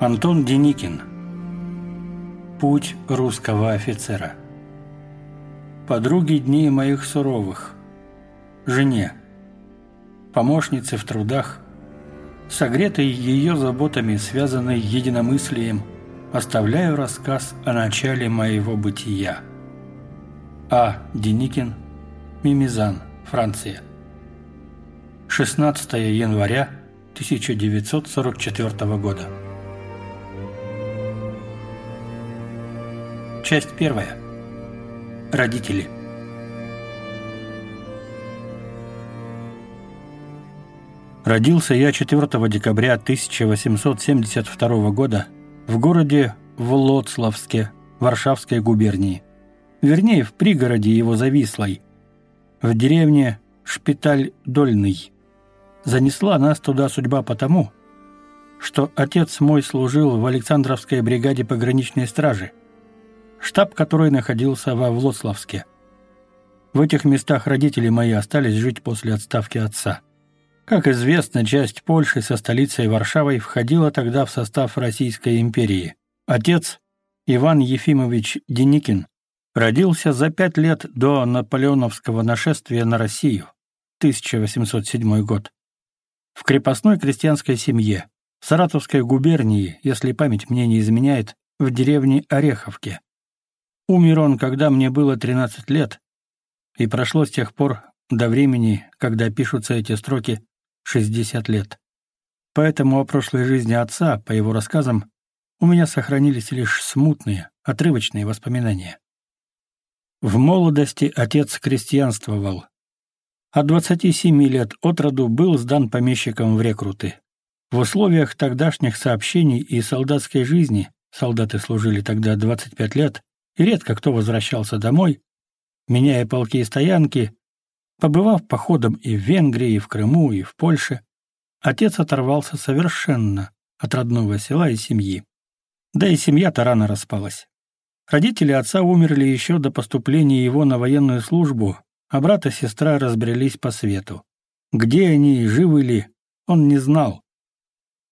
Антон Деникин. Путь русского офицера. Подруги дней моих суровых. Жене. Помощнице в трудах Согретой ее заботами, связанной единомыслием Оставляю рассказ о начале моего бытия. А. Деникин Мимизан, Франция. 16 января 1944 года. Часть первая. Родители. Родился я 4 декабря 1872 года в городе Влоцлавске Варшавской губернии. Вернее, в пригороде его завислой, в деревне Шпиталь-Дольный. Занесла нас туда судьба потому, что отец мой служил в Александровской бригаде пограничной стражи штаб которой находился во Влоцлавске. В этих местах родители мои остались жить после отставки отца. Как известно, часть Польши со столицей Варшавой входила тогда в состав Российской империи. Отец, Иван Ефимович Деникин, родился за пять лет до наполеоновского нашествия на Россию, 1807 год, в крепостной крестьянской семье, в Саратовской губернии, если память мне не изменяет, в деревне Ореховке. Умер он, когда мне было 13 лет, и прошло с тех пор до времени, когда пишутся эти строки, 60 лет. Поэтому о прошлой жизни отца, по его рассказам, у меня сохранились лишь смутные, отрывочные воспоминания. В молодости отец крестьянствовал. От 27 лет от роду был сдан помещиком в рекруты. В условиях тогдашних сообщений и солдатской жизни, солдаты служили тогда 25 лет, редко кто возвращался домой, меняя полки и стоянки, побывав походом и в Венгрии, и в Крыму, и в Польше, отец оторвался совершенно от родного села и семьи. Да и семья-то рано распалась. Родители отца умерли еще до поступления его на военную службу, а брат и сестра разбрелись по свету. Где они и живы ли, он не знал.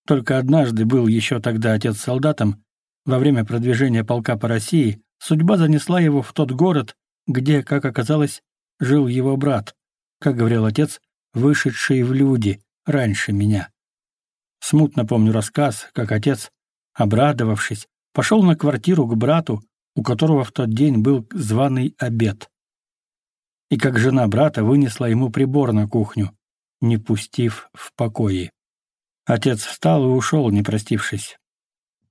Только однажды был еще тогда отец солдатом, во время продвижения полка по России, Судьба занесла его в тот город, где, как оказалось, жил его брат, как говорил отец, вышедший в люди раньше меня. Смутно помню рассказ, как отец, обрадовавшись, пошел на квартиру к брату, у которого в тот день был званый обед. И как жена брата вынесла ему прибор на кухню, не пустив в покое. Отец встал и ушел, не простившись.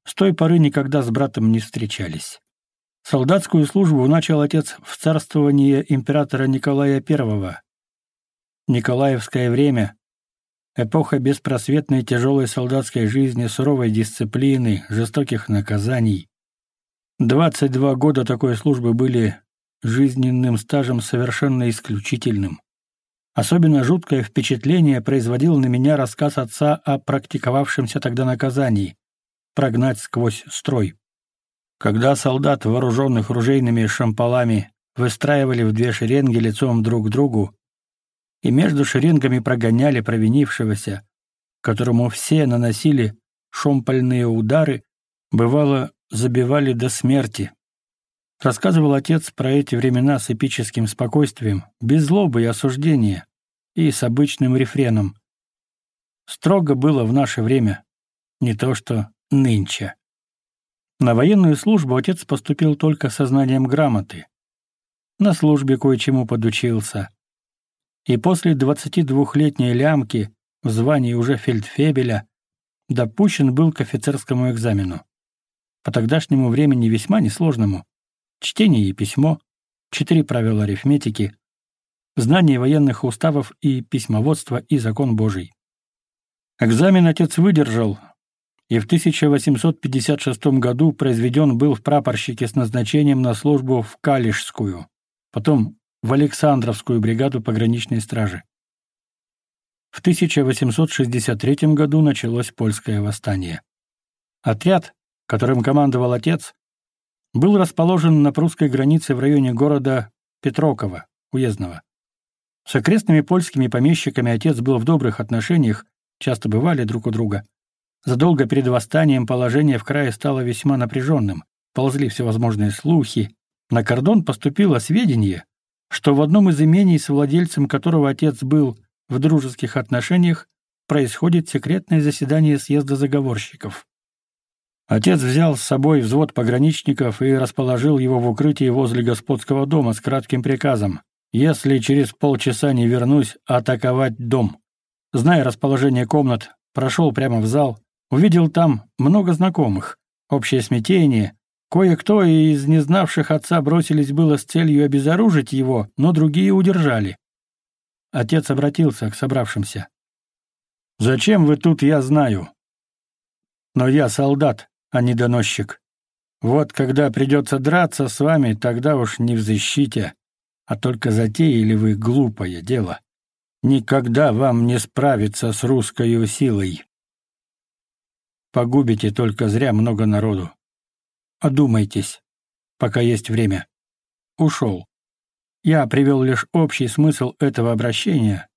С той поры никогда с братом не встречались. Солдатскую службу начал отец в царствовании императора Николая I. Николаевское время, эпоха беспросветной тяжелой солдатской жизни, суровой дисциплины, жестоких наказаний. 22 года такой службы были жизненным стажем совершенно исключительным. Особенно жуткое впечатление производил на меня рассказ отца о практиковавшемся тогда наказании – прогнать сквозь строй. Когда солдат, вооруженных ружейными шампалами, выстраивали в две шеренги лицом друг к другу и между шеренгами прогоняли провинившегося, которому все наносили шомпольные удары, бывало, забивали до смерти. Рассказывал отец про эти времена с эпическим спокойствием, без злобы и осуждения, и с обычным рефреном. Строго было в наше время, не то что нынче. На военную службу отец поступил только со знанием грамоты. На службе кое-чему подучился. И после 22-летней лямки в звании уже фельдфебеля допущен был к офицерскому экзамену. По тогдашнему времени весьма несложному. Чтение и письмо, четыре правила арифметики, знание военных уставов и письмоводства и закон Божий. Экзамен отец выдержал, и в 1856 году произведен был в прапорщике с назначением на службу в Калишскую, потом в Александровскую бригаду пограничной стражи. В 1863 году началось польское восстание. Отряд, которым командовал отец, был расположен на прусской границе в районе города Петроково, уездного. С окрестными польскими помещиками отец был в добрых отношениях, часто бывали друг у друга. Задолго перед восстанием положение в крае стало весьма напряженным. Ползли всевозможные слухи. На кордон поступило сведение, что в одном из имений, с владельцем которого отец был в дружеских отношениях, происходит секретное заседание съезда заговорщиков. Отец взял с собой взвод пограничников и расположил его в укрытии возле господского дома с кратким приказом «Если через полчаса не вернусь, атаковать дом». Зная расположение комнат, прошел прямо в зал, Увидел там много знакомых, общее смятение. Кое-кто из незнавших отца бросились было с целью обезоружить его, но другие удержали. Отец обратился к собравшимся. «Зачем вы тут, я знаю. Но я солдат, а не доносчик. Вот когда придется драться с вами, тогда уж не в защите, а только затеяли вы глупое дело. Никогда вам не справиться с русской силой. Погубите только зря много народу. Одумайтесь, пока есть время. Ушел. Я привел лишь общий смысл этого обращения,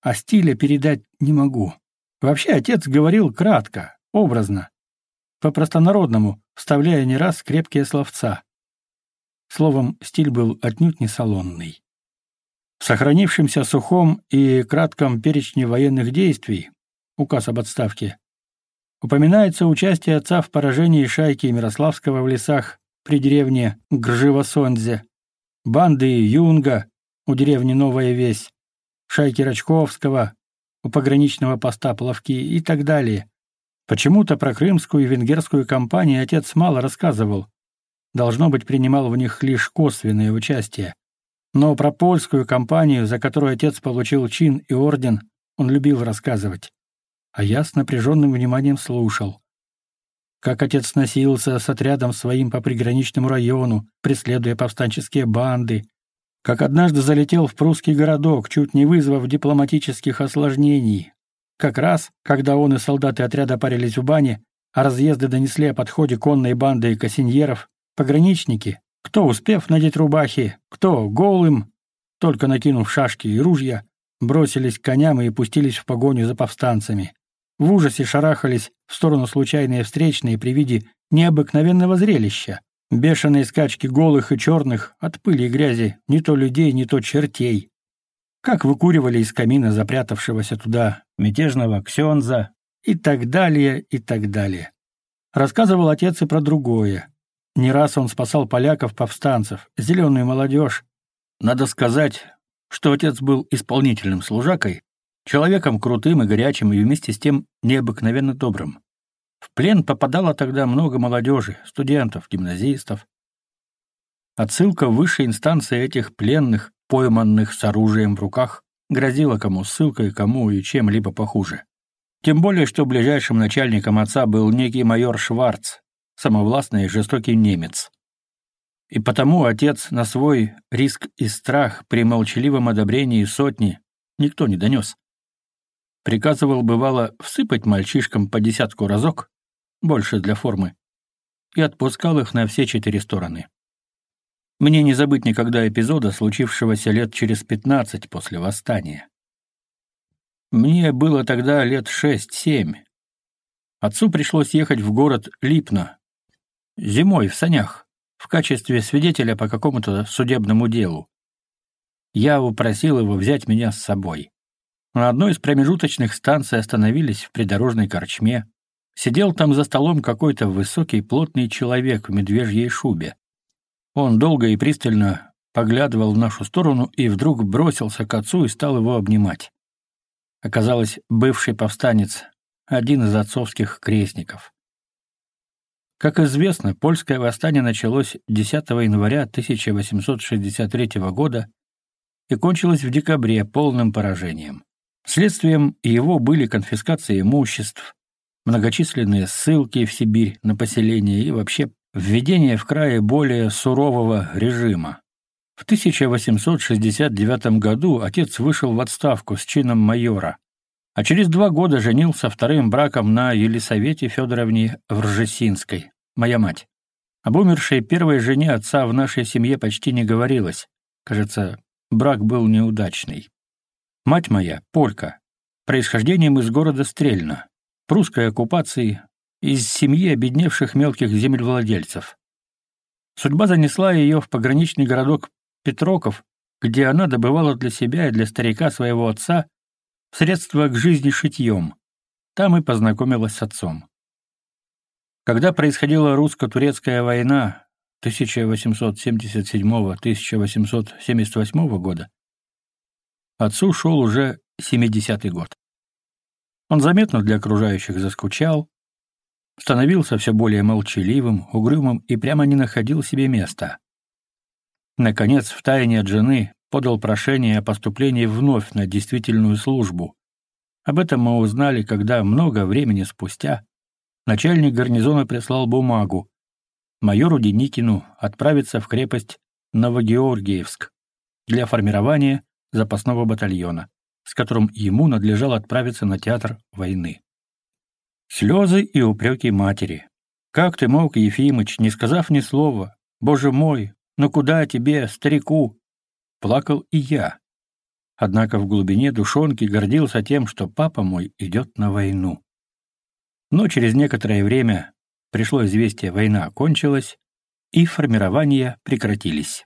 а стиля передать не могу. Вообще отец говорил кратко, образно, по-простонародному, вставляя не раз крепкие словца. Словом, стиль был отнюдь не салонный. В сохранившемся сухом и кратком перечне военных действий, указ об отставке, Упоминается участие отца в поражении шайки Мирославского в лесах при деревне Гржевосонзе, банды Юнга у деревни Новая Весь, шайки Рачковского у пограничного поста Плавки и так далее. Почему-то про крымскую и венгерскую кампании отец мало рассказывал. Должно быть, принимал в них лишь косвенное участие. Но про польскую кампанию, за которую отец получил чин и орден, он любил рассказывать а я с напряженным вниманием слушал. Как отец носился с отрядом своим по приграничному району, преследуя повстанческие банды, как однажды залетел в прусский городок, чуть не вызвав дипломатических осложнений. Как раз, когда он и солдаты отряда парились в бане, а разъезды донесли о подходе конной банды и кассиньеров, пограничники, кто успев надеть рубахи, кто голым, только накинув шашки и ружья, бросились к коням и пустились в погоню за повстанцами в ужасе шарахались в сторону случайные встречные при виде необыкновенного зрелища. Бешеные скачки голых и черных от пыли и грязи не то людей, не то чертей. Как выкуривали из камина запрятавшегося туда мятежного ксенза и так далее, и так далее. Рассказывал отец и про другое. Не раз он спасал поляков-повстанцев, зеленую молодежь. Надо сказать, что отец был исполнительным служакой, Человеком крутым и горячим и вместе с тем необыкновенно добрым. В плен попадало тогда много молодежи, студентов, гимназистов. Отсылка в высшей инстанции этих пленных, пойманных с оружием в руках, грозила кому ссылкой, кому и чем-либо похуже. Тем более, что ближайшим начальником отца был некий майор Шварц, самовластный и жестокий немец. И потому отец на свой риск и страх при молчаливом одобрении сотни никто не донес. Приказывал, бывало, всыпать мальчишкам по десятку разок, больше для формы, и отпускал их на все четыре стороны. Мне не забыть никогда эпизода, случившегося лет через пятнадцать после восстания. Мне было тогда лет шесть-семь. Отцу пришлось ехать в город Липно. Зимой в санях, в качестве свидетеля по какому-то судебному делу. Я упросил его взять меня с собой. На одной из промежуточных станций остановились в придорожной корчме. Сидел там за столом какой-то высокий плотный человек в медвежьей шубе. Он долго и пристально поглядывал в нашу сторону и вдруг бросился к отцу и стал его обнимать. Оказалось, бывший повстанец, один из отцовских крестников. Как известно, польское восстание началось 10 января 1863 года и кончилось в декабре полным поражением. Следствием его были конфискации имуществ, многочисленные ссылки в Сибирь на поселение и вообще введение в крае более сурового режима. В 1869 году отец вышел в отставку с чином майора, а через два года женился вторым браком на Елисавете Федоровне Вржесинской, моя мать. Об умершей первой жене отца в нашей семье почти не говорилось. Кажется, брак был неудачный. Мать моя, полька, происхождением из города Стрельна, прусской оккупации, из семьи обедневших мелких землевладельцев. Судьба занесла ее в пограничный городок Петроков, где она добывала для себя и для старика своего отца средства к жизни шитьем. Там и познакомилась с отцом. Когда происходила русско-турецкая война 1877-1878 года, Отцу шел уже 70-й год. Он заметно для окружающих заскучал, становился все более молчаливым, угрюмым и прямо не находил себе места. Наконец, втайне от жены подал прошение о поступлении вновь на действительную службу. Об этом мы узнали, когда много времени спустя начальник гарнизона прислал бумагу майору Деникину отправиться в крепость Новогеоргиевск для формирования запасного батальона, с которым ему надлежало отправиться на театр войны. Слезы и упреки матери. «Как ты мог, Ефимыч, не сказав ни слова? Боже мой, ну куда тебе, старику?» Плакал и я. Однако в глубине душонки гордился тем, что папа мой идет на войну. Но через некоторое время пришло известие, война окончилась и формирования прекратились.